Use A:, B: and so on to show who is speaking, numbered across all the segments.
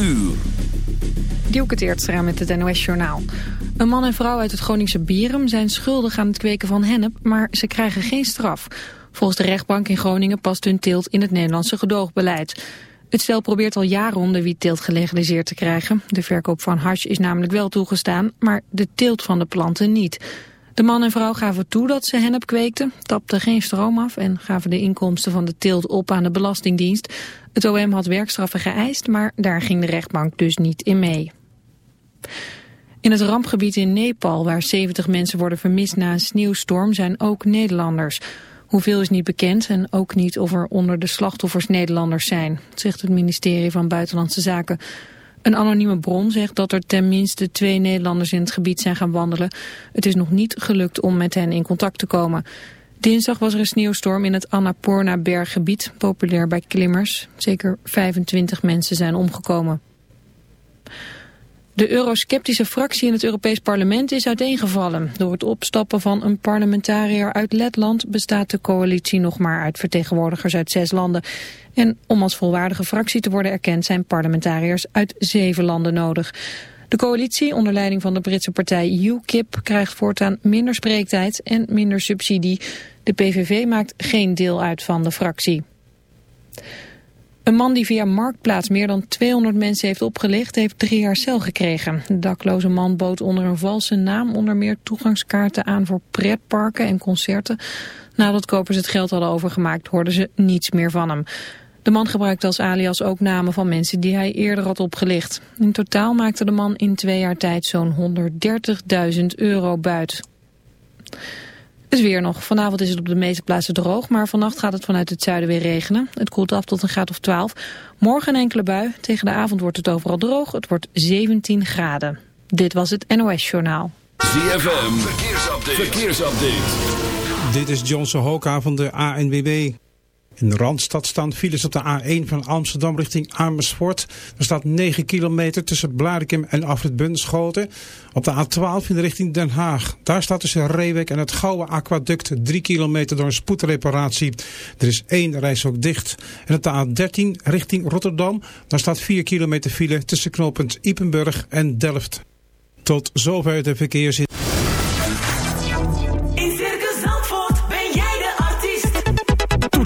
A: uur.
B: Dielke Teertstra met het NOS-journaal. Een man en vrouw uit het Groningse Bierum zijn schuldig aan het kweken van hennep, maar ze krijgen geen straf. Volgens de rechtbank in Groningen past hun teelt in het Nederlandse gedoogbeleid. Het stel probeert al jaren om de wietteelt gelegaliseerd te krijgen. De verkoop van hash is namelijk wel toegestaan, maar de teelt van de planten niet. De man en vrouw gaven toe dat ze hennep kweekten, tapten geen stroom af en gaven de inkomsten van de teelt op aan de Belastingdienst. Het OM had werkstraffen geëist, maar daar ging de rechtbank dus niet in mee. In het rampgebied in Nepal, waar 70 mensen worden vermist na een sneeuwstorm, zijn ook Nederlanders. Hoeveel is niet bekend en ook niet of er onder de slachtoffers Nederlanders zijn, zegt het ministerie van Buitenlandse Zaken. Een anonieme bron zegt dat er tenminste twee Nederlanders in het gebied zijn gaan wandelen. Het is nog niet gelukt om met hen in contact te komen. Dinsdag was er een sneeuwstorm in het Annapurna-berggebied, populair bij klimmers. Zeker 25 mensen zijn omgekomen. De eurosceptische fractie in het Europees Parlement is uiteengevallen. Door het opstappen van een parlementariër uit Letland bestaat de coalitie nog maar uit vertegenwoordigers uit zes landen. En om als volwaardige fractie te worden erkend zijn parlementariërs uit zeven landen nodig. De coalitie onder leiding van de Britse partij UKIP krijgt voortaan minder spreektijd en minder subsidie. De PVV maakt geen deel uit van de fractie. Een man die via Marktplaats meer dan 200 mensen heeft opgelicht, heeft drie jaar cel gekregen. De dakloze man bood onder een valse naam onder meer toegangskaarten aan voor pretparken en concerten. Nadat kopers het geld hadden overgemaakt, hoorden ze niets meer van hem. De man gebruikte als alias ook namen van mensen die hij eerder had opgelicht. In totaal maakte de man in twee jaar tijd zo'n 130.000 euro buit. Het weer nog. Vanavond is het op de meeste plaatsen droog, maar vannacht gaat het vanuit het zuiden weer regenen. Het koelt af tot een graad of 12. Morgen een enkele bui. Tegen de avond wordt het overal droog. Het wordt 17 graden. Dit was het NOS Journaal.
A: ZFM, verkeersupdate. verkeersupdate.
C: Dit is Johnson Hoka van de ANWB. In de Randstad staan files op de A1 van Amsterdam richting Amersfoort. Er staat 9 kilometer tussen Blarikum en Afrit Bunschoten. Op de A12 in de richting Den Haag. Daar staat tussen Reewek en het Gouwe Aquaduct 3 kilometer door een spoedreparatie. Er is één reis ook dicht. En op de A13 richting Rotterdam. Daar staat 4 kilometer file tussen knooppunt Ipenburg en Delft. Tot zover de verkeersin.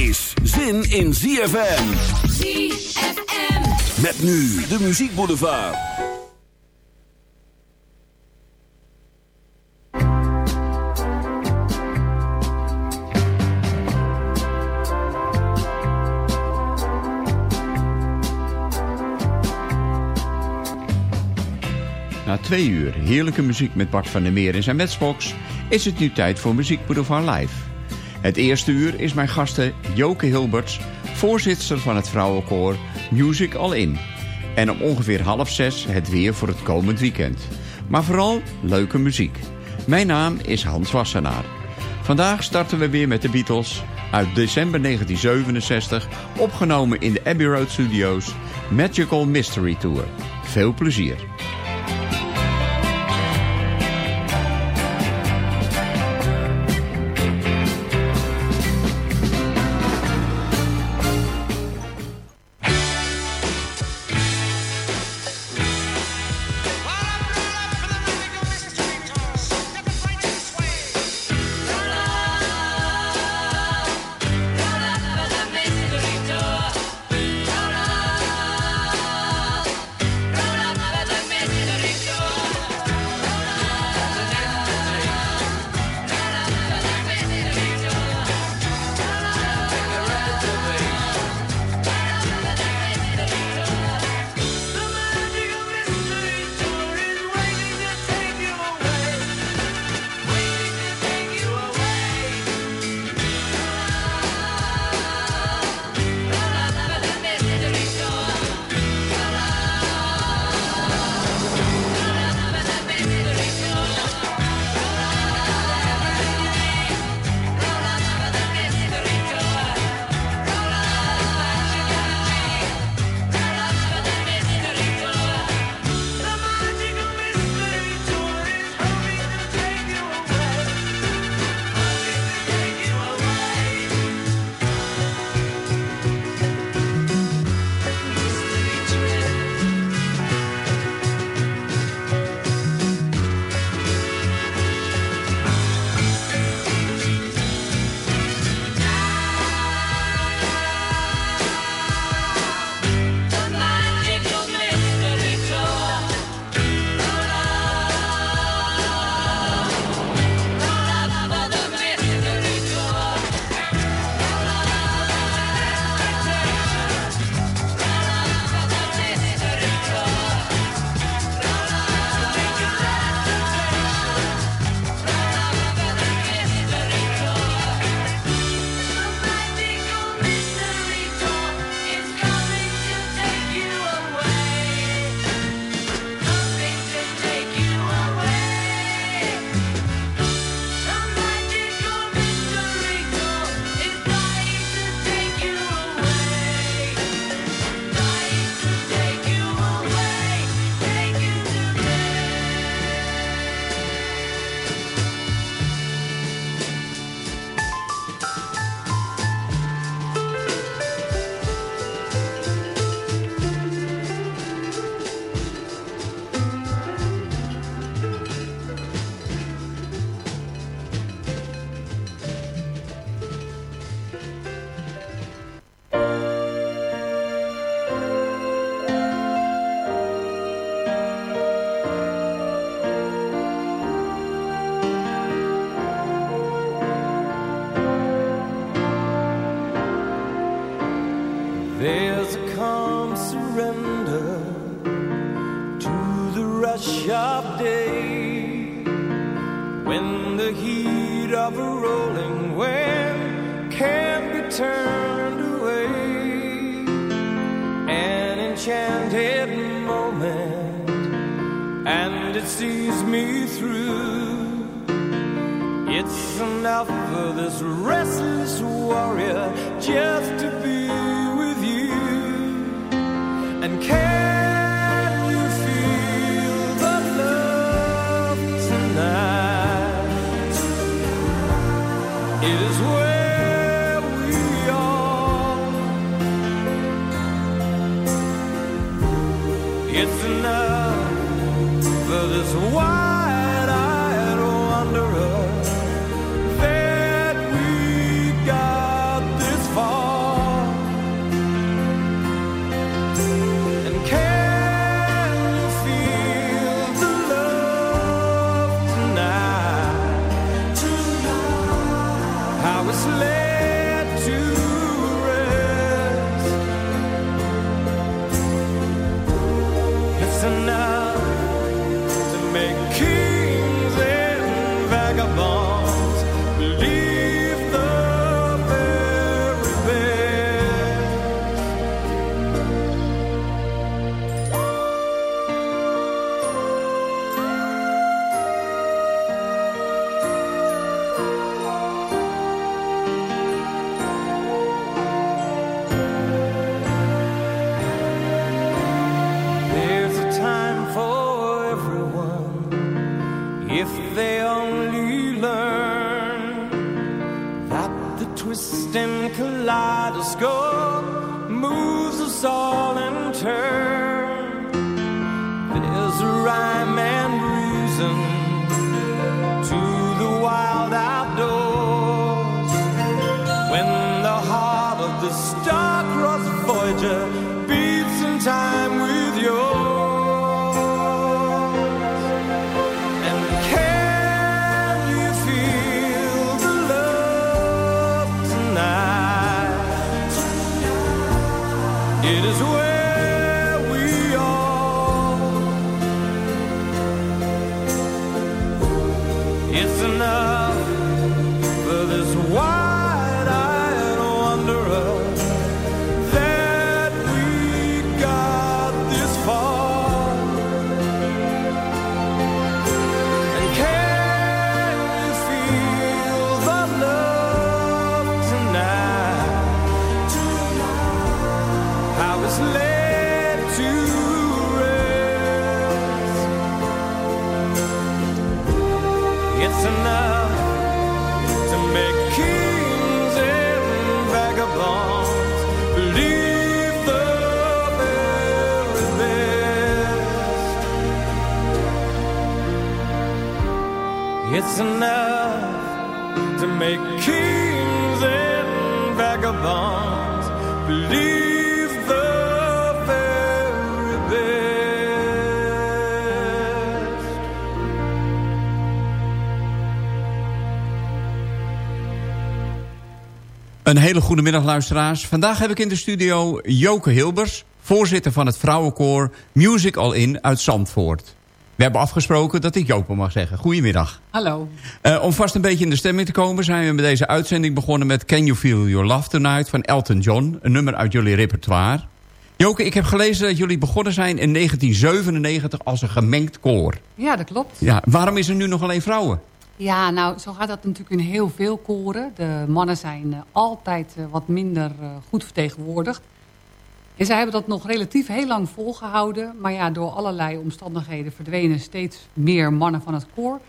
A: Is zin in ZFM.
D: ZFM.
A: Met nu de muziekboulevard.
E: Na twee uur heerlijke muziek met Bart van der Meer in zijn matchbox... is het nu tijd voor Muziek Boulevard Live. Het eerste uur is mijn gasten Joke Hilberts, voorzitter van het vrouwenkoor Music All In. En om ongeveer half zes het weer voor het komend weekend. Maar vooral leuke muziek. Mijn naam is Hans Wassenaar. Vandaag starten we weer met de Beatles uit december 1967... opgenomen in de Abbey Road Studios Magical Mystery Tour. Veel plezier.
F: Of day when the heat of a rolling wind can be turned away. An enchanted moment, and it sees me through. It's enough for this restless warrior just
E: Een hele goede middag luisteraars. Vandaag heb ik in de studio Joke Hilbers, voorzitter van het vrouwenkoor Music All In uit Zandvoort. We hebben afgesproken dat ik Joke mag zeggen. Goedemiddag.
G: Hallo.
E: Eh, om vast een beetje in de stemming te komen zijn we met deze uitzending begonnen met Can You Feel Your Love Tonight van Elton John. Een nummer uit jullie repertoire. Joke, ik heb gelezen dat jullie begonnen zijn in 1997 als een gemengd koor.
G: Ja, dat klopt.
E: Ja, waarom is er nu nog alleen vrouwen?
G: Ja, nou, zo gaat dat natuurlijk in heel veel koren. De mannen zijn eh, altijd eh, wat minder eh, goed vertegenwoordigd. En zij hebben dat nog relatief heel lang volgehouden. Maar ja, door allerlei omstandigheden verdwenen steeds meer mannen van het koor.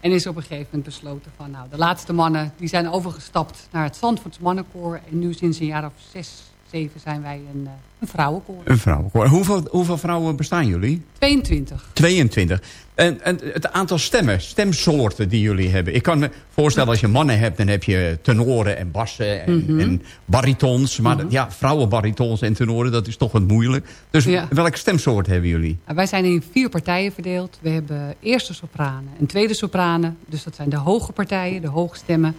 G: En is op een gegeven moment besloten van... nou, de laatste mannen die zijn overgestapt naar het Zandvoorts mannenkoor. En nu sinds een jaar of zes, zeven zijn wij een, eh, een vrouwenkoor.
E: Een vrouwenkoor. Hoeveel, hoeveel vrouwen bestaan jullie?
G: 22.
E: 22. En, en het aantal stemmen, stemsoorten die jullie hebben. Ik kan me voorstellen als je mannen hebt, dan heb je tenoren en bassen en,
G: Mhm.
E: en baritons. Maar ja, vrouwenbaritons en tenoren, dat is toch wat moeilijk. Dus
G: Ja.
E: welke stemsoort hebben jullie?
G: Nou, Wij zijn in vier partijen verdeeld. We hebben eerste sopranen en tweede sopranen. Dus dat zijn de hoge partijen, de hoge stemmen.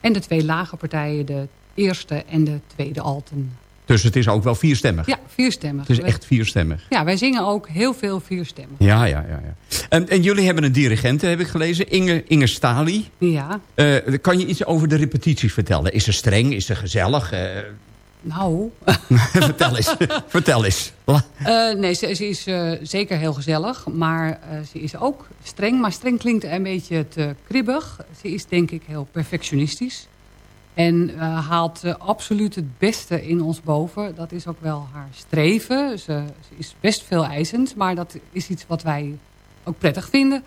G: En de twee lage partijen, de eerste en de tweede alten.
E: Dus het is ook wel vierstemmig.
G: Ja, vierstemmig.
E: Het is echt vierstemmig.
G: Ja, wij zingen ook heel veel vierstemmig.
E: Ja, ja, ja. ja. En, en jullie hebben een dirigente, heb ik gelezen. Inge, Inge Stali.
G: Ja,
E: Eh, kan je iets over de repetities vertellen? Is ze streng? Is ze gezellig? Eh,
G: nou...
E: vertel eens. vertel eens.
G: Eh, nee, ze, ze is zeker heel gezellig, maar ze is ook streng. Maar streng klinkt een beetje te kribbig. Ze is denk ik heel perfectionistisch. En eh, haalt absoluut het beste in ons boven. Dat is ook wel haar streven. Ze, ze is best veel eisend, maar dat is iets wat wij ook prettig vinden.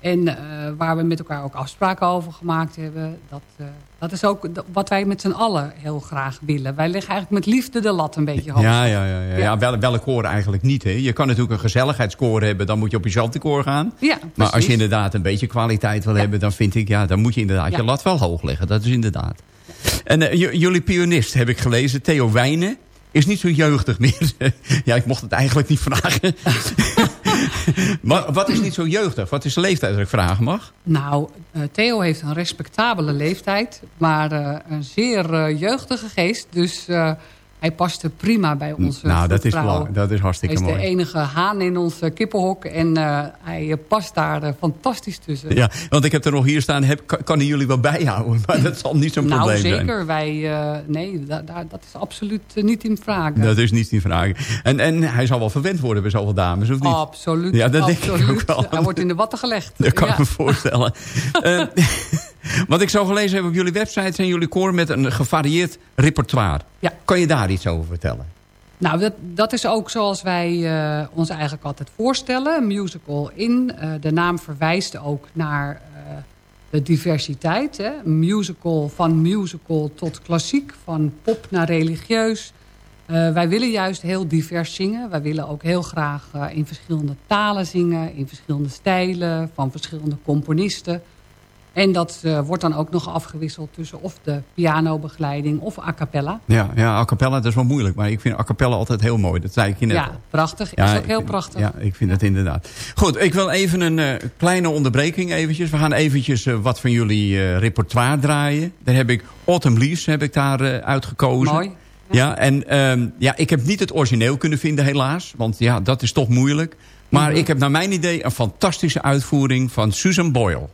G: En eh, waar we met elkaar ook afspraken over gemaakt hebben. Dat, eh, dat is ook wat wij met z'n allen heel graag willen. Wij leggen eigenlijk met liefde de lat een beetje hoog.
E: Ja, ja, ja. ja.
G: Ja.
E: wel, welk koor eigenlijk niet. Hè? Je kan natuurlijk een gezelligheidskoor hebben. Dan moet je op je chantekoor gaan.
G: Ja,
E: Maar als je inderdaad een beetje kwaliteit wil hebben... dan vind ik, ja, dan moet je inderdaad
G: Ja.
E: je lat wel hoog leggen. Dat is inderdaad. En eh, jullie pianist, heb ik gelezen, Theo Wijnen... is niet zo jeugdig meer. ja, ik mocht het eigenlijk niet vragen. maar wat is niet zo jeugdig? Wat is de leeftijd als ik vragen mag?
G: Nou, eh, Theo heeft een respectabele leeftijd, maar eh, een zeer jeugdige geest. Dus hij paste prima bij onze
E: nou, dat is, dat is
G: Hij
E: hartstikke
G: is de
E: mooi.
G: enige haan in ons kippenhok en eh, hij eh, past daar eh, fantastisch tussen.
E: Ja, want ik heb er nog hier staan, heb, kan, hij jullie wel bijhouden. Maar dat zal niet zo'n
G: nou,
E: probleem zijn.
G: zeker. Wij, nee, da- da- dat is absoluut niet in vraag.
E: Dat is niet die vraag. En, en hij zal wel verwend worden bij zoveel dames, of niet?
G: Absoluut.
E: Ja, dat denk ik ook wel.
G: Hij wordt in de watten gelegd.
E: Dat kan
G: Ja.
E: ik me voorstellen. Wat ik zo gelezen heb op jullie website... zijn jullie koor met een gevarieerd repertoire.
G: Ja.
E: Kan je daar iets over vertellen?
G: Nou, dat, dat is ook zoals wij eh, ons eigenlijk altijd voorstellen. Musical in. Eh, de naam verwijst ook naar eh, de diversiteit. Hè? Musical van musical tot klassiek. Van pop naar religieus. Wij willen juist heel divers zingen. Wij willen ook heel graag in verschillende talen zingen. In verschillende stijlen. Van verschillende componisten. En dat eh, wordt dan ook nog afgewisseld tussen of de pianobegeleiding of a cappella.
E: Ja, ja, a cappella, dat is wel moeilijk. Maar ik vind a cappella altijd heel mooi. Dat zei ik je net
G: Ja,
E: al.
G: prachtig.
E: Ja,
G: is ook heel
E: vind-
G: prachtig.
E: Ja, ik vind het inderdaad. Goed, ik wil even een eh, kleine onderbreking eventjes. We gaan eventjes eh, wat van jullie repertoire draaien. Daar heb ik Autumn Leaves heb ik daar uitgekozen.
G: Mooi.
E: Ja, en ehm, ja, ik heb niet het origineel kunnen vinden helaas. Want ja, dat is toch moeilijk. Maar ik heb naar mijn idee een fantastische uitvoering van Susan Boyle.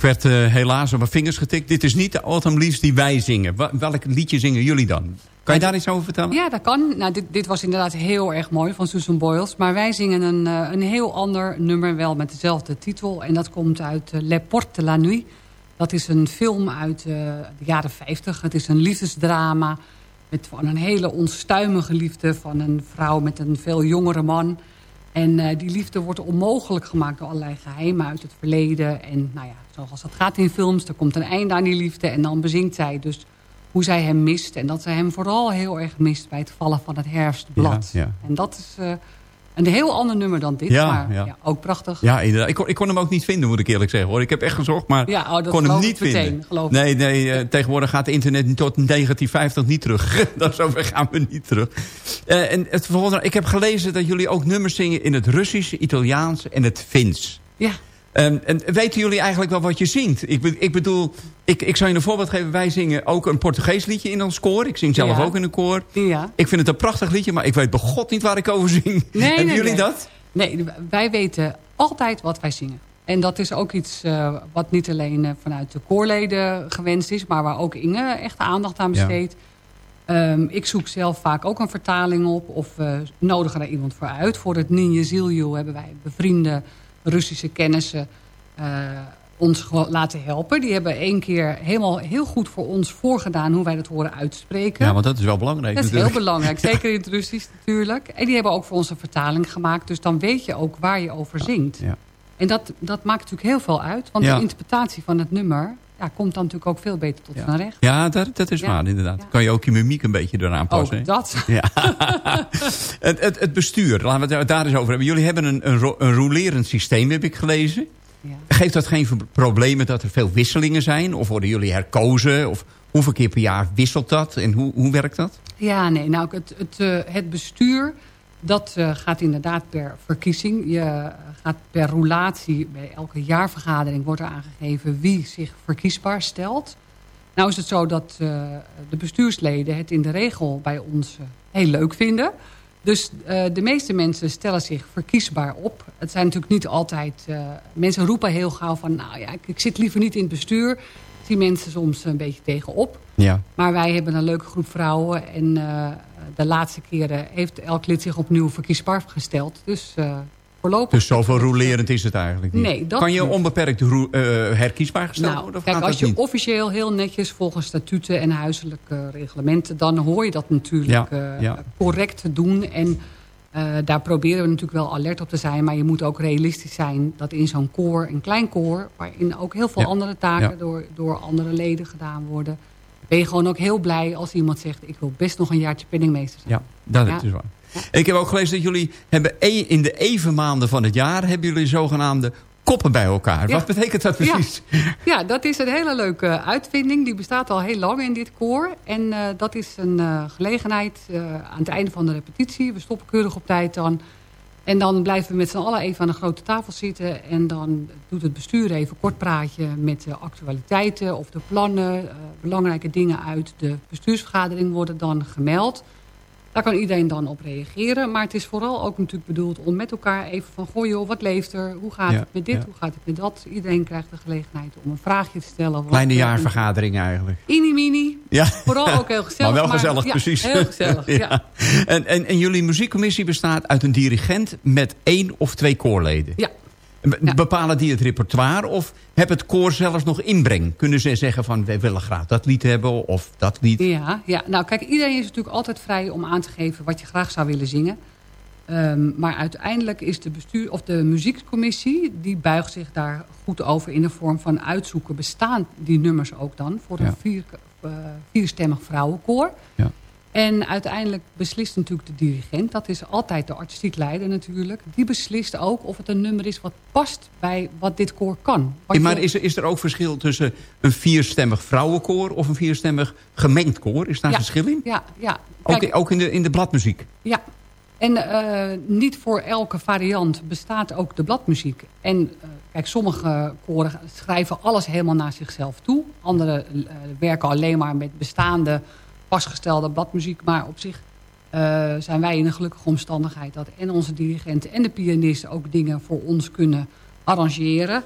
E: Ik werd eh, helaas op mijn vingers getikt. Dit is niet de Autumn Leaves die wij zingen. Welk liedje zingen jullie dan? Kan je daar iets over vertellen?
G: Ja, dat kan. Nou, dit, dit was inderdaad heel erg mooi van Susan Boyles. Maar wij zingen een, eh, een heel ander nummer wel met dezelfde titel. En dat komt uit uh, Les Portes de la Nuit. Dat is een film uit eh, de jaren 50. Het is een liefdesdrama met van een hele onstuimige liefde... van een vrouw met een veel jongere man. En eh, die liefde wordt onmogelijk gemaakt door allerlei geheimen uit het verleden. En nou ja, zoals dat gaat in films, er komt een einde aan die liefde... en dan bezingt zij dus hoe zij hem mist. En dat zij hem vooral heel erg mist bij het vallen van het herfstblad.
E: Ja, ja.
G: En dat is eh, een heel ander nummer dan dit,
E: Ja,
G: maar
E: ja.
G: ja. ook prachtig.
E: Ja, inderdaad. Ik kon, ik kon hem ook niet vinden, moet ik eerlijk zeggen. hoor. Ik heb echt gezocht, maar
G: Ja, oh,
E: kon hem niet
G: ik meteen,
E: vinden.
G: geloof ik.
E: nee, nee eh, tegenwoordig gaat internet tot 1950 niet terug. dat zover gaan we niet terug. Eh, en het volgende, ik heb gelezen dat jullie ook nummers zingen in het Russisch, Italiaans en het Fins.
G: Ja,
E: Ehm, en weten jullie eigenlijk wel wat je zingt? Ik, be- ik bedoel, ik, ik zal je een voorbeeld geven. Wij zingen ook een Portugees liedje in ons koor. Ik zing zelf
G: Ja.
E: ook in een koor.
G: ja.
E: Ik vind het een prachtig liedje, maar ik weet bij God niet waar ik over zing.
G: Nee,
E: Hebben
G: nee,
E: jullie
G: nee.
E: dat?
G: Nee, wij weten altijd wat wij zingen. En dat is ook iets eh, wat niet alleen eh, vanuit de koorleden gewenst is... maar waar ook Inge echt aandacht aan
E: Ja.
G: besteedt. Ehm, ik zoek zelf vaak ook een vertaling op... of we nodigen daar iemand voor uit. Voor het Ninje Zilju hebben wij bevriende Russische kennissen... eh, ons laten helpen. Die hebben één keer helemaal heel goed voor ons voorgedaan... hoe wij dat horen uitspreken.
E: Ja, want dat is wel belangrijk
G: Dat is heel belangrijk, zeker in het Russisch natuurlijk. En die hebben ook voor ons een vertaling gemaakt. Dus dan weet je ook waar je over zingt.
E: Ja.
G: En dat, dat maakt natuurlijk heel veel uit. Want
E: Ja.
G: de interpretatie van het nummer ja, komt dan natuurlijk ook veel beter tot zijn recht.
E: Ja, dat, dat is waar inderdaad. Kan je ook je mimiek een beetje eraan passen.
G: Ook
E: hè?
G: dat.
E: Ja. het, het, het bestuur, laten we het daar eens over hebben. Jullie hebben een, een, ro- een rolerend systeem, heb ik gelezen.
G: Ja.
E: Geeft dat geen problemen dat er veel wisselingen zijn? Of worden jullie herkozen? Of hoeveel keer per jaar wisselt dat? En hoe, hoe werkt dat?
G: Ja, nee, nou, het, het, eh, het bestuur, dat eh, gaat inderdaad per verkiezing. Je eh, gaat per roulatie, bij elke jaarvergadering wordt er aangegeven wie zich verkiesbaar stelt. Nou is het zo dat eh, de bestuursleden het in de regel bij ons heel leuk vinden. Dus de meeste mensen stellen zich verkiesbaar op. Het zijn natuurlijk niet altijd... mensen roepen heel gauw van... nou ja, ik, ik zit liever niet in het bestuur. Zie mensen soms een beetje tegenop.
E: Ja.
G: Maar wij hebben een leuke groep vrouwen. En de laatste keren heeft elk lid zich opnieuw verkiesbaar gesteld. Dus eh, voorlopig...
E: Dus zoveel rolerend is het eigenlijk niet.
G: Nee, dat
E: kan je onbeperkt eh, herkiesbaar gesteld
G: Nou,
E: worden?
G: Kijk, als je
E: niet?
G: officieel heel netjes volgens statuten en huiselijke reglementen... dan hoor je dat natuurlijk
E: Ja,
G: eh,
E: ja.
G: correct te doen. En eh, daar proberen we natuurlijk wel alert op te zijn. Maar je moet ook realistisch zijn dat in zo'n koor, een klein koor... waarin ook heel veel
E: Ja,
G: andere taken
E: ja.
G: door, door andere leden gedaan worden... ben je gewoon ook heel blij als iemand zegt... ik wil best nog een jaartje penningmeester zijn.
E: Ja, dat is waar. Ik heb ook gelezen dat jullie hebben e- in de even maanden van het jaar... hebben jullie zogenaamde koppen bij elkaar.
G: Ja.
E: Wat betekent dat precies?
G: Ja, dat is een hele leuke uitvinding. Die bestaat al heel lang in dit koor. En eh, dat is een eh, gelegenheid eh, aan het einde van de repetitie. We stoppen keurig op tijd dan. En dan blijven we met z'n allen even aan de grote tafel zitten. En dan doet het bestuur even kort praatje met de actualiteiten of de plannen. eh, belangrijke dingen uit de bestuursvergadering worden dan gemeld. Daar kan iedereen dan op reageren. Maar het is vooral ook natuurlijk bedoeld om met elkaar even van... goh joh, wat leeft er? Hoe gaat
E: Ja,
G: het met dit?
E: ja.
G: Hoe gaat het met dat? Iedereen krijgt de gelegenheid om een vraagje te stellen.
E: Kleine
G: eh,
E: jaarvergadering eigenlijk.
G: Ini mini.
E: Ja.
G: Vooral ook heel gezellig.
E: Maar wel gezellig,
G: ja,
E: precies.
G: heel gezellig, ja.
E: En, en, en jullie muziekcommissie bestaat uit een dirigent met één of twee koorleden.
G: Ja. Ja.
E: Bepalen die het repertoire of heb het koor zelfs nog inbreng? Kunnen ze zeggen van wij willen graag dat lied hebben of dat lied?
G: Ja, ja, nou kijk, iedereen is natuurlijk altijd vrij om aan te geven wat je graag zou willen zingen. Ehm, maar uiteindelijk is de, bestuur, of de muziekcommissie, die buigt zich daar goed over in de vorm van uitzoeken. Bestaan die nummers ook dan voor
E: Ja.
G: een vier, eh, vierstemmig vrouwenkoor?
E: Ja.
G: En uiteindelijk beslist natuurlijk de dirigent. Dat is altijd de artistiek leider natuurlijk. Die beslist ook of het een nummer is wat past bij wat dit koor kan.
E: Ja, maar is er, is er ook verschil tussen een vierstemmig vrouwenkoor... of een vierstemmig gemengd koor? Is daar
G: Ja.
E: verschil in?
G: Ja, ja.
E: Ook,
G: Kijk,
E: ook in, de, in de bladmuziek?
G: Ja, en eh, niet voor elke variant bestaat ook de bladmuziek. En eh, kijk, sommige koren schrijven alles helemaal naar zichzelf toe. Andere eh, werken alleen maar met bestaande, vastgestelde bladmuziek. Maar op zich eh, zijn wij in een gelukkige omstandigheid... dat en onze dirigenten en de pianisten ook dingen voor ons kunnen arrangeren.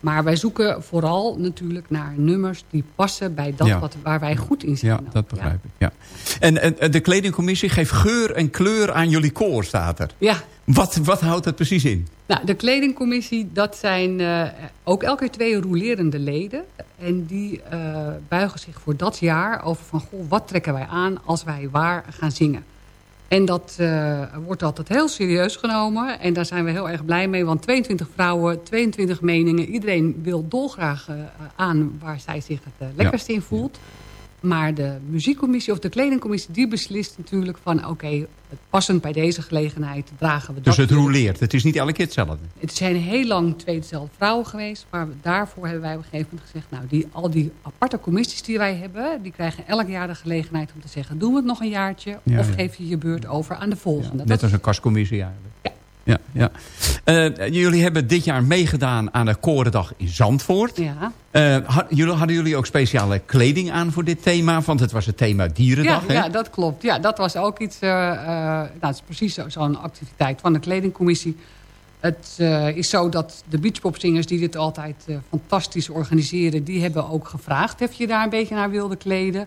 G: Maar wij zoeken vooral natuurlijk naar nummers die passen bij dat
E: Ja.
G: wat, waar wij goed in zijn.
E: Ja, dat begrijp ik. Ja. En, de kledingcommissie geeft geur en kleur aan jullie koor, staat er.
G: Ja,
E: Wat, wat houdt dat precies in?
G: Nou, de kledingcommissie, dat zijn eh, ook elke keer twee rolerende leden. En die eh, buigen zich voor dat jaar over van... Goh, wat trekken wij aan als wij waar gaan zingen? En dat eh, wordt altijd heel serieus genomen. En daar zijn we heel erg blij mee. Want 22 vrouwen, 22 meningen. Iedereen wil dolgraag eh, aan waar zij zich het eh, lekkerst in voelt. Maar de muziekcommissie of de kledingcommissie... die beslist natuurlijk van... oké, het passend bij deze gelegenheid dragen we
E: Dus
G: dat.
E: het roleert. Het is niet elke keer hetzelfde.
G: Het zijn heel lang twee dezelfde vrouwen geweest. Maar daarvoor hebben wij op een gegeven moment gezegd... nou, die, al die aparte commissies die wij hebben... die krijgen elk jaar de gelegenheid om te zeggen... doen we het nog een jaartje
E: Ja,
G: of
E: ja.
G: geef je je beurt over aan de volgende.
E: Net als een kastcommissie eigenlijk.
G: Ja.
E: Ja, ja. Eh, jullie hebben dit jaar meegedaan aan de Korendag in Zandvoort.
G: ja.
E: Eh, had- jullie, hadden jullie ook speciale kleding aan voor dit thema? Want het was het thema
G: Ja,
E: Dierendag. hè?
G: ja, dat klopt. Ja, dat was ook iets... eh, nou, het is precies zo- zo'n activiteit van de kledingcommissie. Het is zo dat de beachpopzingers die dit altijd fantastisch organiseren... die hebben ook gevraagd of je daar een beetje naar wilde kleden.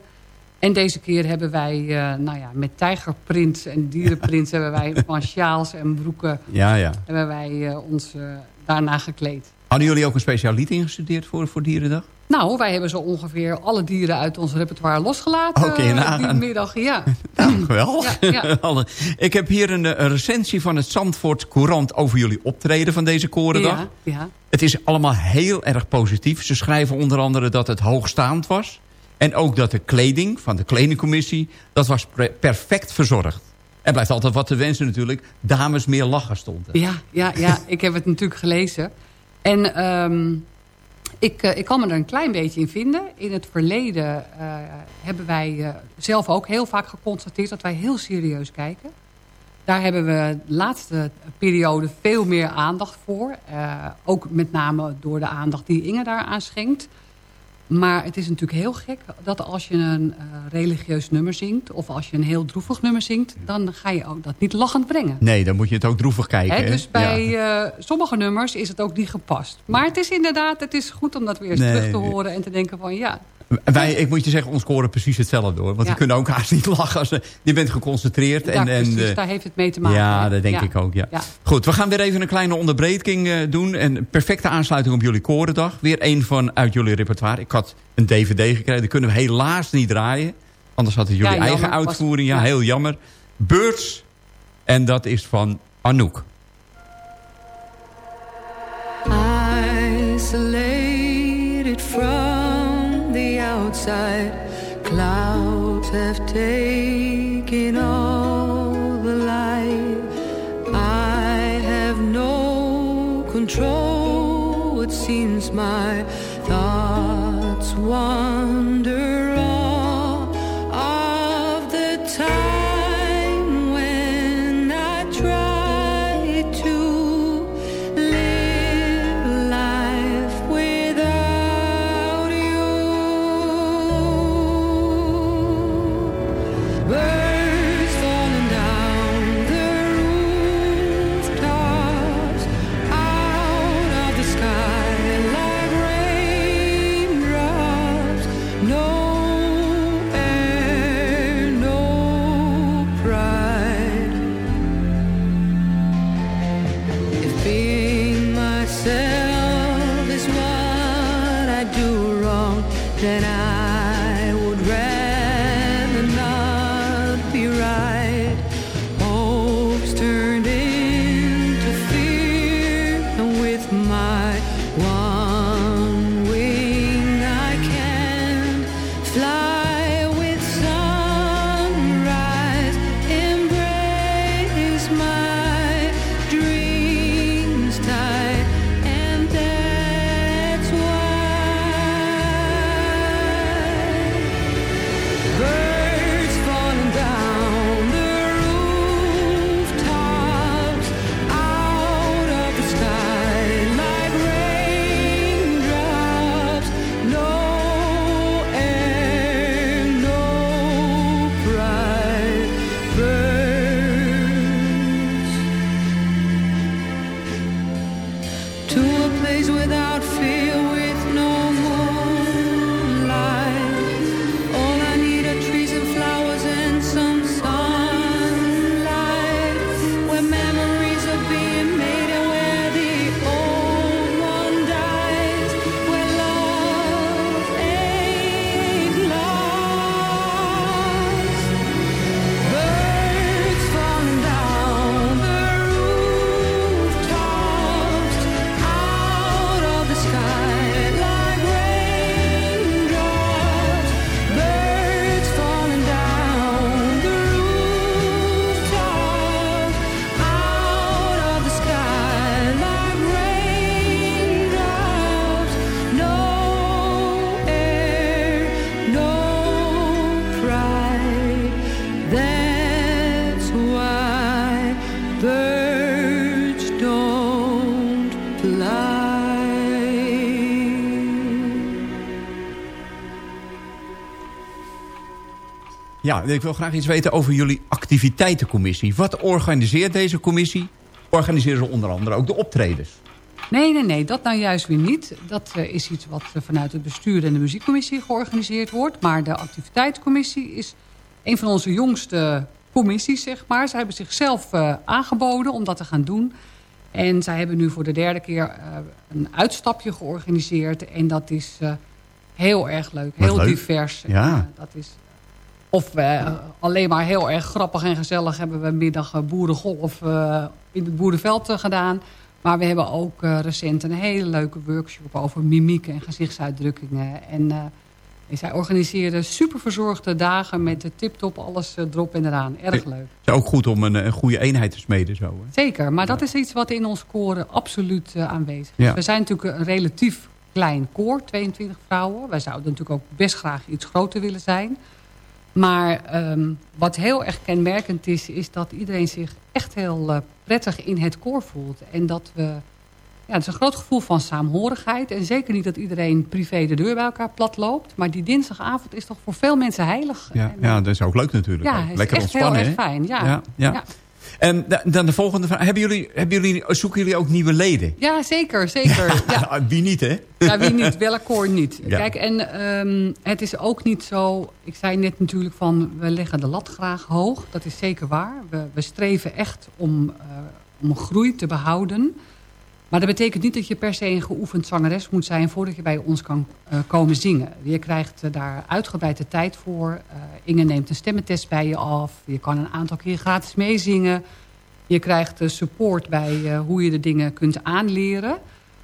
G: En deze keer hebben wij eh, nou ja, met tijgerprint en dierenprint... hebben wij van sjaals en broeken
E: ja, ja.
G: hebben wij eh, ons eh, daarna gekleed.
E: Hadden jullie ook een speciaal lied ingestudeerd voor, voor Dierendag?
G: Nou, wij hebben zo ongeveer alle dieren uit ons repertoire losgelaten.
E: Oké, nagaan.
G: die middag, ja.
E: Nou, geweldig.
G: Ja,
E: Ik heb hier een, een recensie van het Zandvoort Courant... over jullie optreden van deze Korendag.
G: Ja, ja.
E: Het is allemaal heel erg positief. Ze schrijven onder andere dat het hoogstaand was. En ook dat de kleding van de kledingcommissie... dat was perfect verzorgd. Er blijft altijd wat te wensen natuurlijk. Dames meer lachen stonden.
G: Ja, ja, ja, ik heb het natuurlijk gelezen. En ehm, ik, eh, ik kan me er een klein beetje in vinden. In het verleden eh, hebben wij eh, zelf ook heel vaak geconstateerd... dat wij heel serieus kijken. Daar hebben we de laatste periode veel meer aandacht voor. Ook met name door de aandacht die Inge daar aan schenkt. Maar het is natuurlijk heel gek dat als je een eh, religieus nummer zingt... of als je een heel droevig nummer zingt... dan ga je ook dat niet lachend brengen.
E: Nee, dan moet je het ook droevig kijken.
G: Hè,
E: hè?
G: dus bij
E: Ja.
G: eh, sommige nummers is het ook niet gepast. Maar het is inderdaad, het is goed om dat weer eens
E: Nee,
G: terug te horen... en te denken van ja,
E: Wij, ik moet je zeggen, ons koren precies hetzelfde hoor. Want
G: Ja.
E: die kunnen ook haast niet lachen. Als ze, je bent geconcentreerd.
G: daar,
E: en, en,
G: precies,
E: eh,
G: daar heeft het mee te maken.
E: ja, dat denk
G: Ja.
E: ik ook. Ja.
G: Ja.
E: Goed, we gaan weer even een kleine onderbreking eh, doen. En een perfecte aansluiting op jullie korendag. Weer een van uit jullie repertoire. Ik had een dvd gekregen. Die kunnen we helaas niet draaien. Anders had het jullie
G: Ja, jammer.
E: eigen uitvoering. Ja,
G: ja.
E: heel jammer. Birds. En dat is van Anouk.
H: Isolated from the outside, clouds have taken all the light. I have no control, it seems my thoughts wonder
E: ja, ik wil graag iets weten over jullie activiteitencommissie. Wat organiseert deze commissie? Organiseren ze onder andere ook de optredens?
G: Nee, nee, nee, dat nou juist weer niet. Dat eh, is iets wat eh, vanuit het bestuur en de muziekcommissie georganiseerd wordt. Maar de activiteitscommissie is een van onze jongste commissies, zeg maar. Ze hebben zichzelf eh, aangeboden om dat te gaan doen. En zij hebben nu voor de derde keer een uitstapje georganiseerd. En dat is heel erg leuk,
E: Wat
G: heel
E: leuk.
G: divers.
E: Ja.
G: En, dat is, of we alleen maar heel erg grappig en gezellig hebben we middag eh, boerengolf eh, in het boerenveld eh, gedaan. Maar we hebben ook eh, recent een hele leuke workshop over mimiek en gezichtsuitdrukkingen. En eh, zij organiseren super verzorgde dagen met de tip-top alles eh, erop en eraan. Erg leuk.
E: Het is ook goed om een, een goede eenheid te smeden zo. Hè?
G: Zeker, maar dat is iets wat in ons koren absoluut eh, aanwezig is.
E: Ja.
G: We zijn natuurlijk een relatief klein koor, 22 vrouwen. Wij zouden natuurlijk ook best graag iets groter willen zijn. Maar ehm, wat heel erg kenmerkend is, is dat iedereen zich echt heel eh, prettig in het koor voelt. En dat we... Ja, het is een groot gevoel van saamhorigheid. En zeker niet dat iedereen privé de deur bij elkaar plat loopt. Maar die dinsdagavond is toch voor veel mensen heilig.
E: Ja,
G: En,
E: ja, dat is ook leuk natuurlijk.
G: ja, is
E: Lekker
G: heel
E: ontspannen,
G: erg
E: hè?
G: fijn. Ja.
E: Ja, ja. En da- dan de volgende vraag. Hebben jullie, hebben jullie, zoeken jullie ook nieuwe leden?
G: Ja, zeker, zeker. Ja.
E: Ah, Wie niet, hè?
G: Ja, wie niet? Welk koor niet?
E: Ja.
G: Kijk, en ehm, het is ook niet zo... Ik zei net natuurlijk van, we leggen de lat graag hoog. Dat is zeker waar. We, we streven echt om, eh, om groei te behouden. Maar dat betekent niet dat je per se een geoefend zangeres moet zijn... voordat je bij ons kan eh, komen zingen. Je krijgt eh, daar uitgebreid de tijd voor. Eh, Inge neemt een stemmentest bij je af. Je kan een aantal keer gratis meezingen. Je krijgt support bij hoe je de dingen kunt aanleren.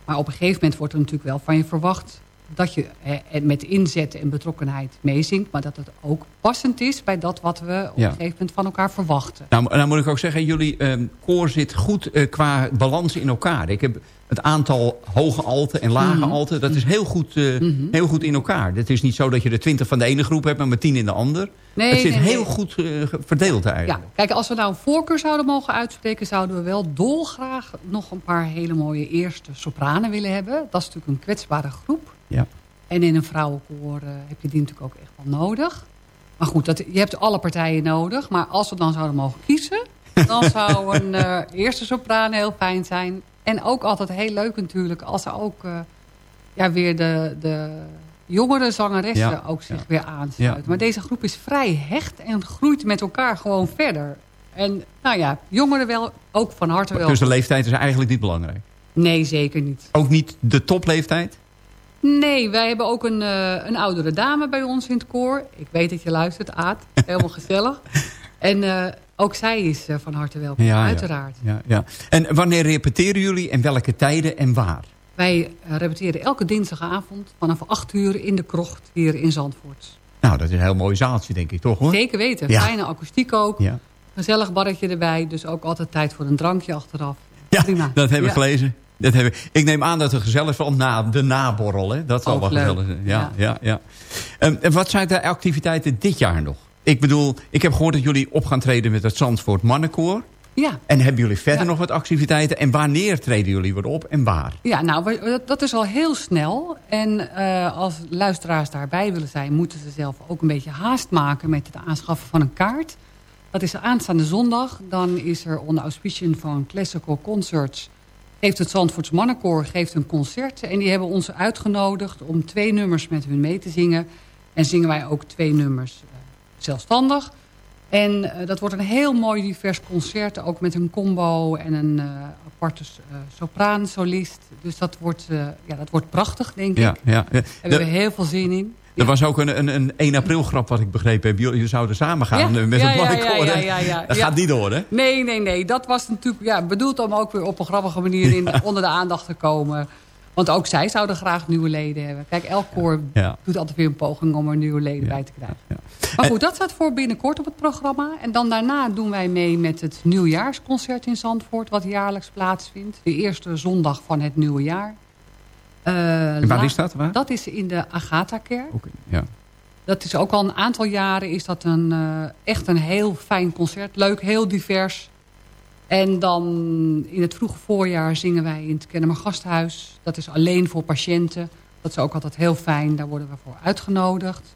G: Maar op een gegeven moment wordt er natuurlijk wel van je verwacht... dat je eh, met inzet en betrokkenheid meezingt... maar dat het ook passend is bij dat wat we op
E: Ja.
G: een gegeven moment van elkaar verwachten.
E: Nou, nou moet ik ook zeggen, jullie ehm, koor zit goed eh, qua balans in elkaar. Ik heb het aantal hoge alten en lage
G: Mhm.
E: alten, dat is heel goed, eh, heel goed in elkaar. Het is niet zo dat je de twintig van de ene groep hebt, maar met tien in de ander.
G: Nee,
E: het zit
G: nee, nee.
E: heel goed eh, verdeeld
G: Ja,
E: eigenlijk.
G: kijk, als we nou een voorkeur zouden mogen uitspreken... zouden we wel dolgraag nog een paar hele mooie eerste sopranen willen hebben. Dat is natuurlijk een kwetsbare groep.
E: Ja.
G: En in een vrouwenkoor eh, heb je die natuurlijk ook echt wel nodig. Maar goed, dat, je hebt alle partijen nodig. Maar als we dan zouden mogen kiezen... dan zou een eh, eerste sopraan heel fijn zijn. En ook altijd heel leuk natuurlijk... als er ook eh, ja, weer de, de jongere zangeressen
E: Ja,
G: ook zich
E: ja.
G: weer aansluiten.
E: Ja.
G: Maar deze groep is vrij hecht en groeit met elkaar gewoon verder. En nou ja, jongeren wel, ook van harte wel.
E: Dus de leeftijd is eigenlijk niet belangrijk.
G: Nee, zeker niet.
E: Ook niet de topleeftijd?
G: Nee, wij hebben ook een, eh, een oudere dame bij ons in het koor. Ik weet dat je luistert, Aad. Helemaal gezellig. En eh, ook zij is eh, van harte welkom, uiteraard.
E: Ja, ja. En wanneer repeteren jullie en welke tijden en waar?
G: Wij repeteren elke dinsdagavond vanaf 8 uur in de krocht hier in Zandvoort.
E: Nou, dat is een heel mooi zaaltje, denk ik, toch hoor?
G: Zeker weten.
E: Ja.
G: Fijne akoestiek ook.
E: Ja,
G: Gezellig barretje erbij. Dus ook altijd tijd voor een drankje achteraf.
E: ja
G: Prima.
E: dat heb ik
G: Ja.
E: gelezen. Dat heb ik. ik neem aan dat het gezellig is van na, de naborrel. Hè? Dat zal
G: Ook
E: wel
G: leuk.
E: gezellig zijn. Ja, ja.
G: Ja.
E: Ja, Ehm, en wat zijn de activiteiten dit jaar nog? Ik bedoel, ik heb gehoord dat jullie op gaan treden met het Zandvoort Mannenkoor.
G: Ja.
E: En hebben jullie verder
G: Ja.
E: nog wat activiteiten? En wanneer treden jullie weer op en waar?
G: Ja, nou, we- dat- dat is al heel snel. En eh, als luisteraars daarbij willen zijn... moeten ze zelf ook een beetje haast maken met het aanschaffen van een kaart. Dat is aanstaande zondag. Dan is er onder auspiciën van Classical Concerts... geeft het Zandvoorts Mannenkoor geeft een concert. En die hebben ons uitgenodigd om twee nummers met hun mee te zingen. En zingen wij ook twee nummers eh, zelfstandig. En eh, dat wordt een heel mooi divers concert. Ook met een combo en een eh, aparte uh, sopraansolist. Dus dat wordt, ja, dat wordt prachtig, denk
E: Ja,
G: ik.
E: ja.
G: Daar hebben we heel veel zin in.
E: Er was ook een, een, een 1 april grap wat ik begrepen heb. Jullie zouden samen gaan
G: Ja,
E: met
G: ja,
E: het
G: ja, ja, ja,
E: Dat gaat niet door, hè?
G: Nee, nee, nee. Dat was natuurlijk ja, bedoeld om ook weer op een grappige manier in, onder de aandacht te komen. Want ook zij zouden graag nieuwe leden hebben. Kijk, elk koor doet altijd weer een poging om er nieuwe leden bij te krijgen. Maar goed, dat staat voor binnenkort op het programma. En dan daarna doen wij mee met het nieuwjaarsconcert in Zandvoort... wat jaarlijks plaatsvindt. De eerste zondag van het nieuwe jaar. Eh,
E: En waar is dat? Waar?
G: Dat is in de Agatha-kerk.
E: Ja.
G: Dat is ook al een aantal jaren is dat een, eh, echt een heel fijn concert. Leuk, heel divers. En dan in het vroege voorjaar zingen wij in het Kennemer Gasthuis. Dat is alleen voor patiënten. Dat is ook altijd heel fijn. Daar worden we voor uitgenodigd.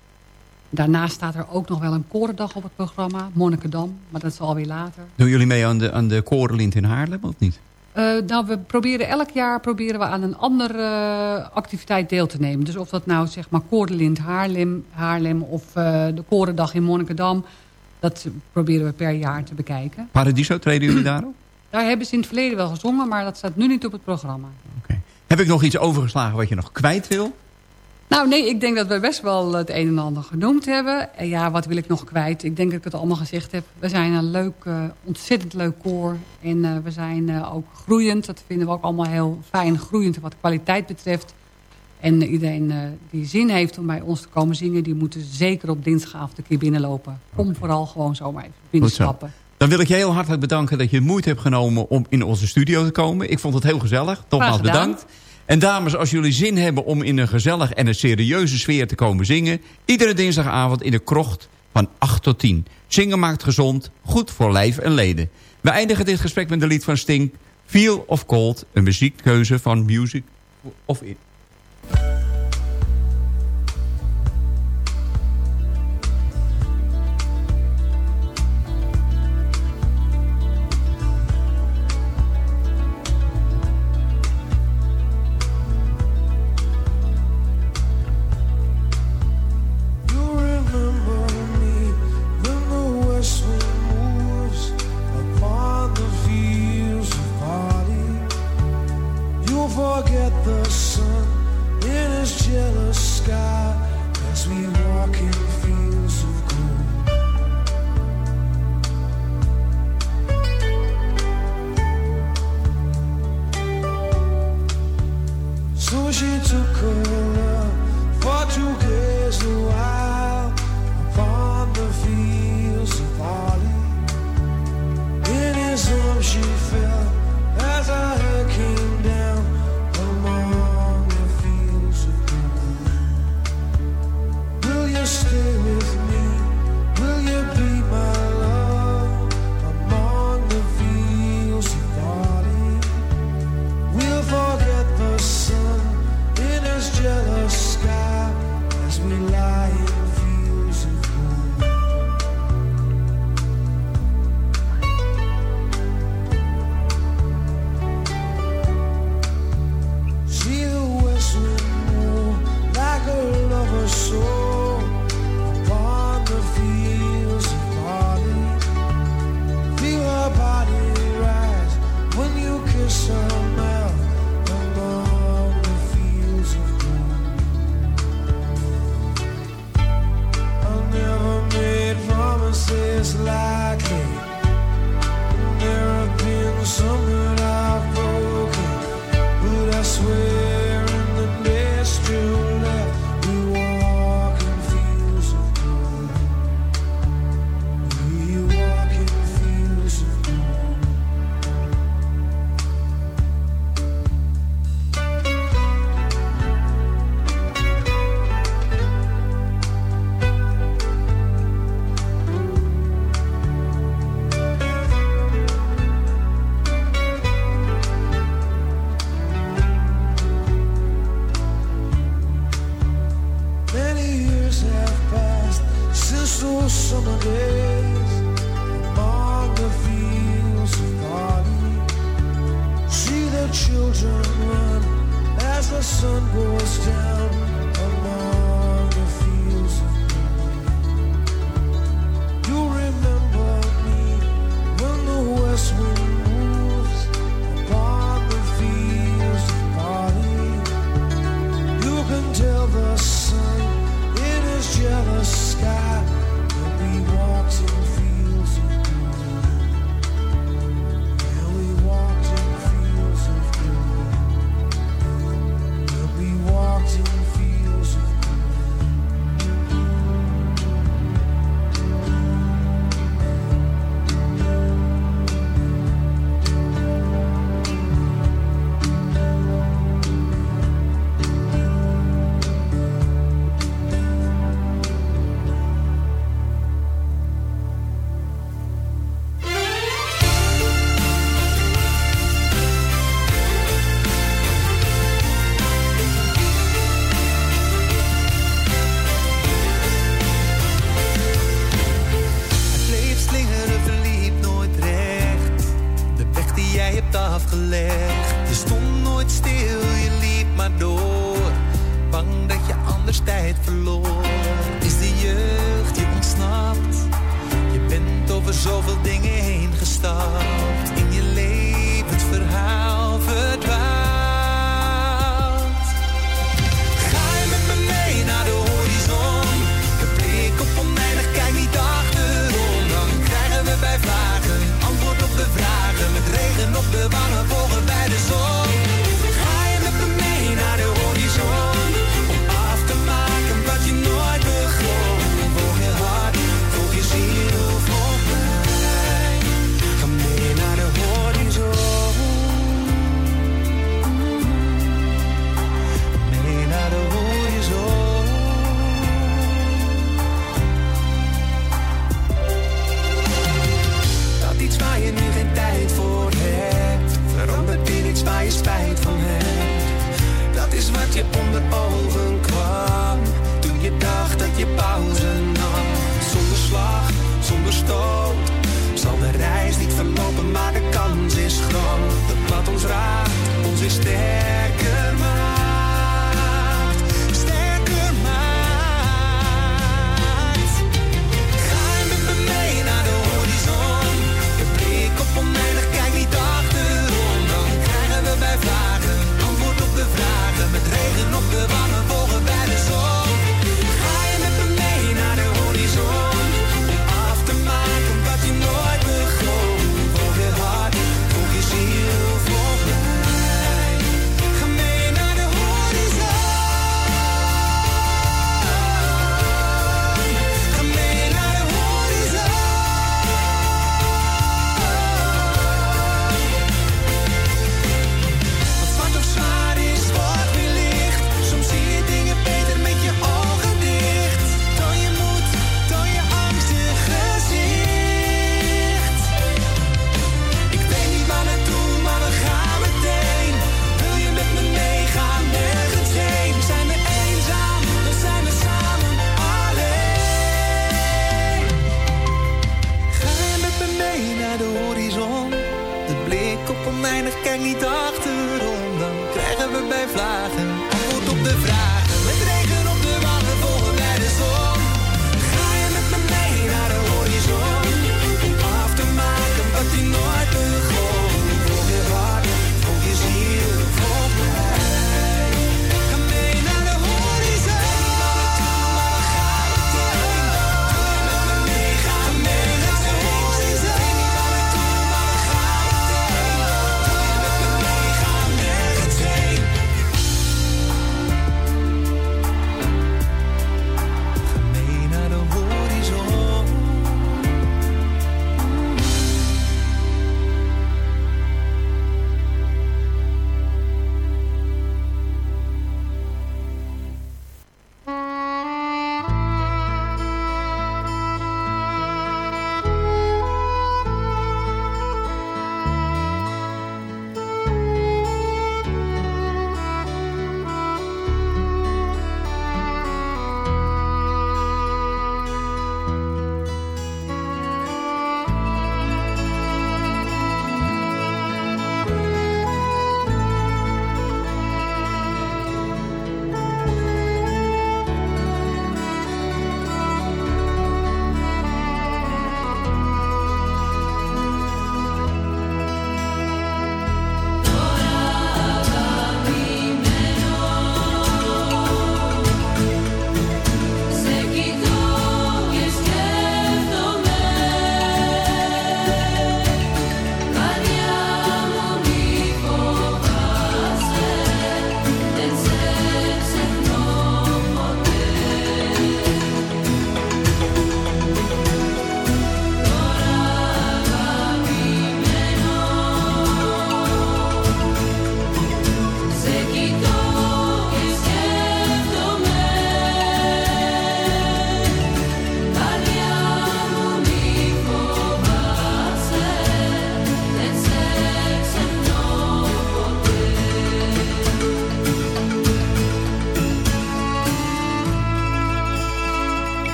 G: Daarnaast staat er ook nog wel een korendag op het programma, Monnikendam. Maar dat is alweer later.
I: Doen jullie mee aan de, aan de korenlint in Haarlem of niet?
G: Eh, nou, we proberen elk jaar proberen we aan een andere eh, activiteit deel te nemen. Dus of dat nou zeg maar Korenlint Haarlem, Haarlem of eh, de Korendag in Monnikendam... dat proberen we per jaar te bekijken.
I: Paradiso, treden jullie daarop?
G: Daar hebben ze in het verleden wel gezongen, maar dat staat nu niet op het programma.
I: Heb ik nog iets overgeslagen wat je nog kwijt wil?
G: Nou nee, ik denk dat we best wel het een en ander genoemd hebben. En ja, wat wil ik nog kwijt? Ik denk dat ik het allemaal gezegd heb. We zijn een leuk, eh, ontzettend leuk koor. En eh, we zijn eh, ook groeiend. Dat vinden we ook allemaal heel fijn. Groeiend wat kwaliteit betreft. En iedereen die zin heeft om bij ons te komen zingen... die moeten zeker op dinsdagavond een keer binnenlopen. Kom vooral gewoon zomaar even binnenstappen.
I: Dan wil ik je heel hartelijk bedanken dat je moeite hebt genomen om in onze studio te komen. Ik vond het heel gezellig. Nogmaals bedankt. En dames, als jullie zin hebben om in een gezellig en een serieuze sfeer te komen zingen... iedere dinsdagavond in de krocht van 8 tot 10. Zingen maakt gezond, goed voor lijf en leden. We eindigen dit gesprek met een lied van Sting... Feel of Cold, een muziekkeuze van Music of It.
J: Is de jeugd je ontsnapt? Je bent over zoveel dingen heen gestapt.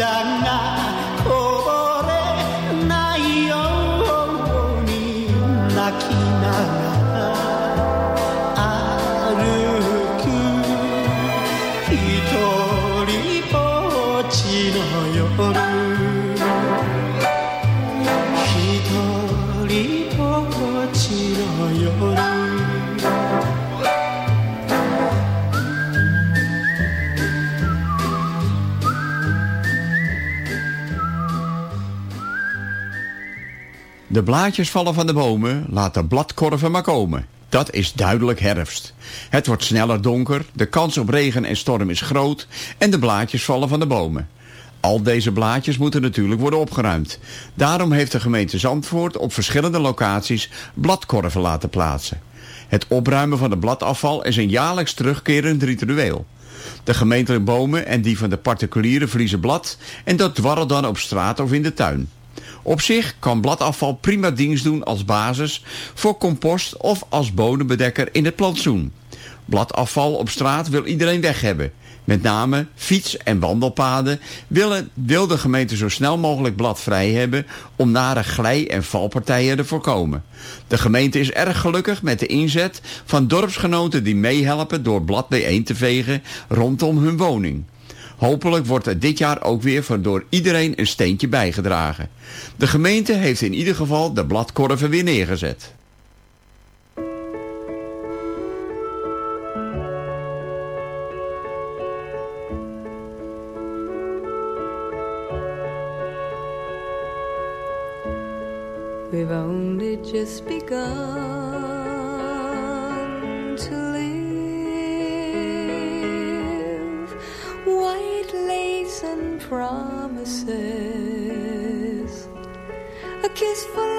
J: vida De
E: blaadjes vallen van de bomen, laat de bladkorven maar komen. Dat is duidelijk herfst. Het wordt sneller donker, de kans op regen en storm is groot en de blaadjes vallen van de bomen. Al deze blaadjes moeten natuurlijk worden opgeruimd. Daarom heeft de gemeente Zandvoort op verschillende locaties bladkorven laten plaatsen. Het opruimen van het bladafval is een jaarlijks terugkerend ritueel. De gemeentelijke bomen en die van de particulieren verliezen blad en dat dwarrelt dan op straat of in de tuin. Op zich kan bladafval prima dienst doen als basis voor compost of als bodembedekker in het plantsoen. Bladafval op straat wil iedereen weg hebben. Met name fiets- en wandelpaden willen, wil de gemeente zo snel mogelijk bladvrij hebben om nare glij- en valpartijen te voorkomen. De gemeente is erg gelukkig met de inzet van dorpsgenoten die meehelpen door blad bijeen te vegen rondom hun woning. Hopelijk wordt er dit jaar ook weer van door iedereen een steentje bijgedragen. De gemeente heeft in ieder geval de bladkorven weer neergezet.
H: We've only just begun kiss for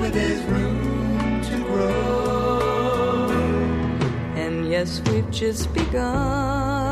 K: where there's room to grow. And yes, we've just begun.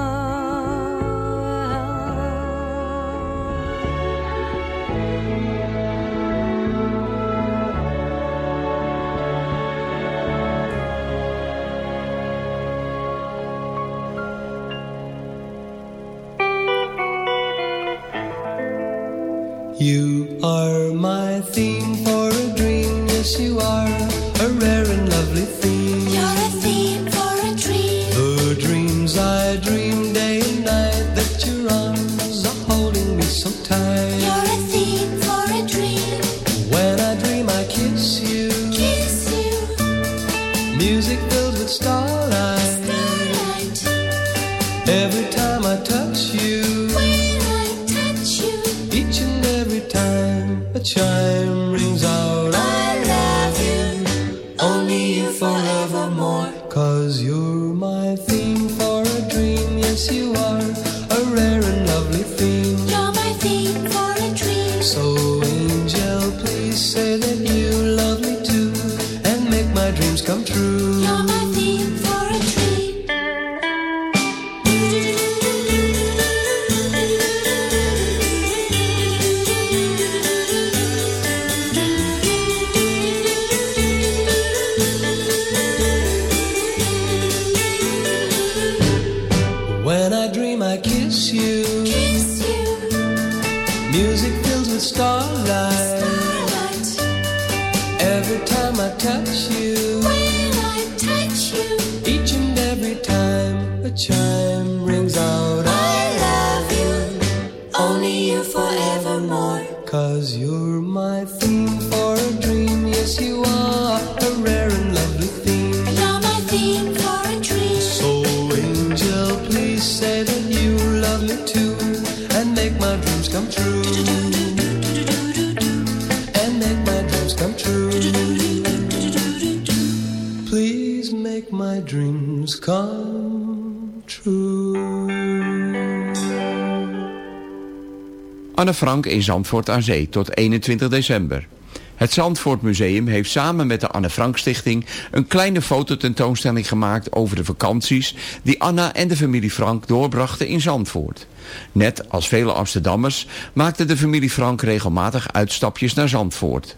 E: Frank in Zandvoort aan Zee tot 21 december. Het Zandvoort Museum heeft samen met de Anne Frank Stichting... een kleine fototentoonstelling gemaakt over de vakanties... die Anna en de familie Frank doorbrachten in Zandvoort. Net als vele Amsterdammers maakte de familie Frank regelmatig uitstapjes naar Zandvoort.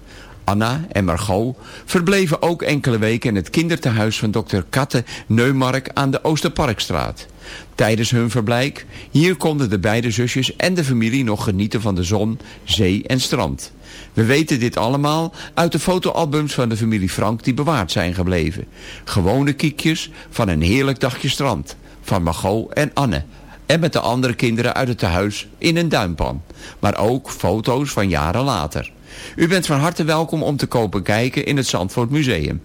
E: Anna en Margot verbleven ook enkele weken in het kindertehuis van dokter Katte Neumark aan de Oosterparkstraat. Tijdens hun verblijf hier konden de beide zusjes en de familie nog genieten van de zon, zee en strand. We weten dit allemaal uit de fotoalbums van de familie Frank die bewaard zijn gebleven. Gewone kiekjes van een heerlijk dagje strand. Van Margot en Anne. En met de andere kinderen uit het tehuis in een duimpan. Maar ook foto's van jaren later. U bent van harte welkom om te kopen kijken in het Zandvoort Museum.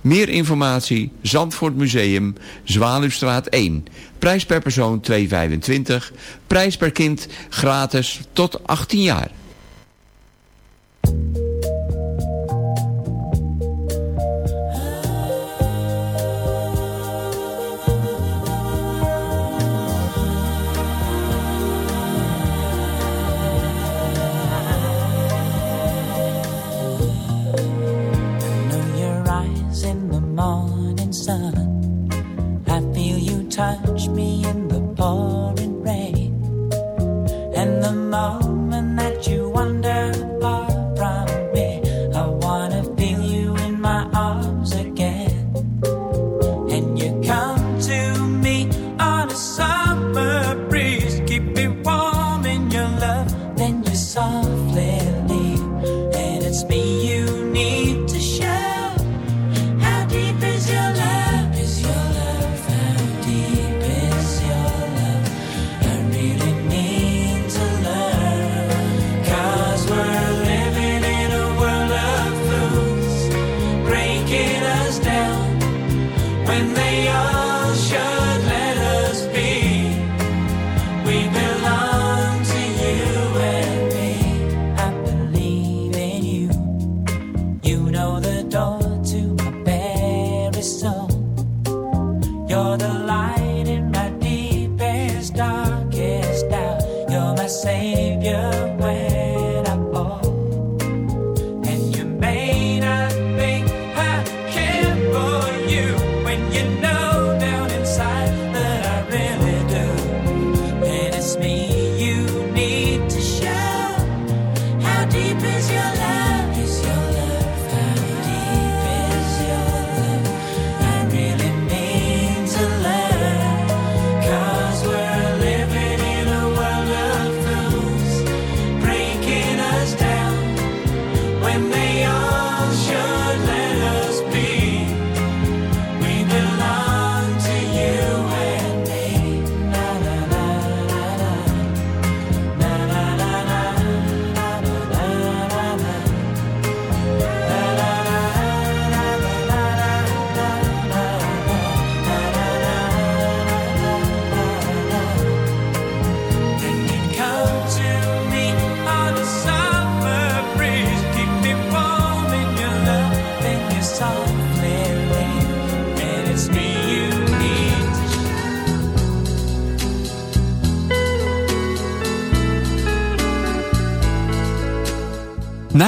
E: Meer informatie, Zandvoort Museum, Zwaluwstraat 1. Prijs per persoon 2,25. Prijs per kind gratis tot 18 jaar.
L: me.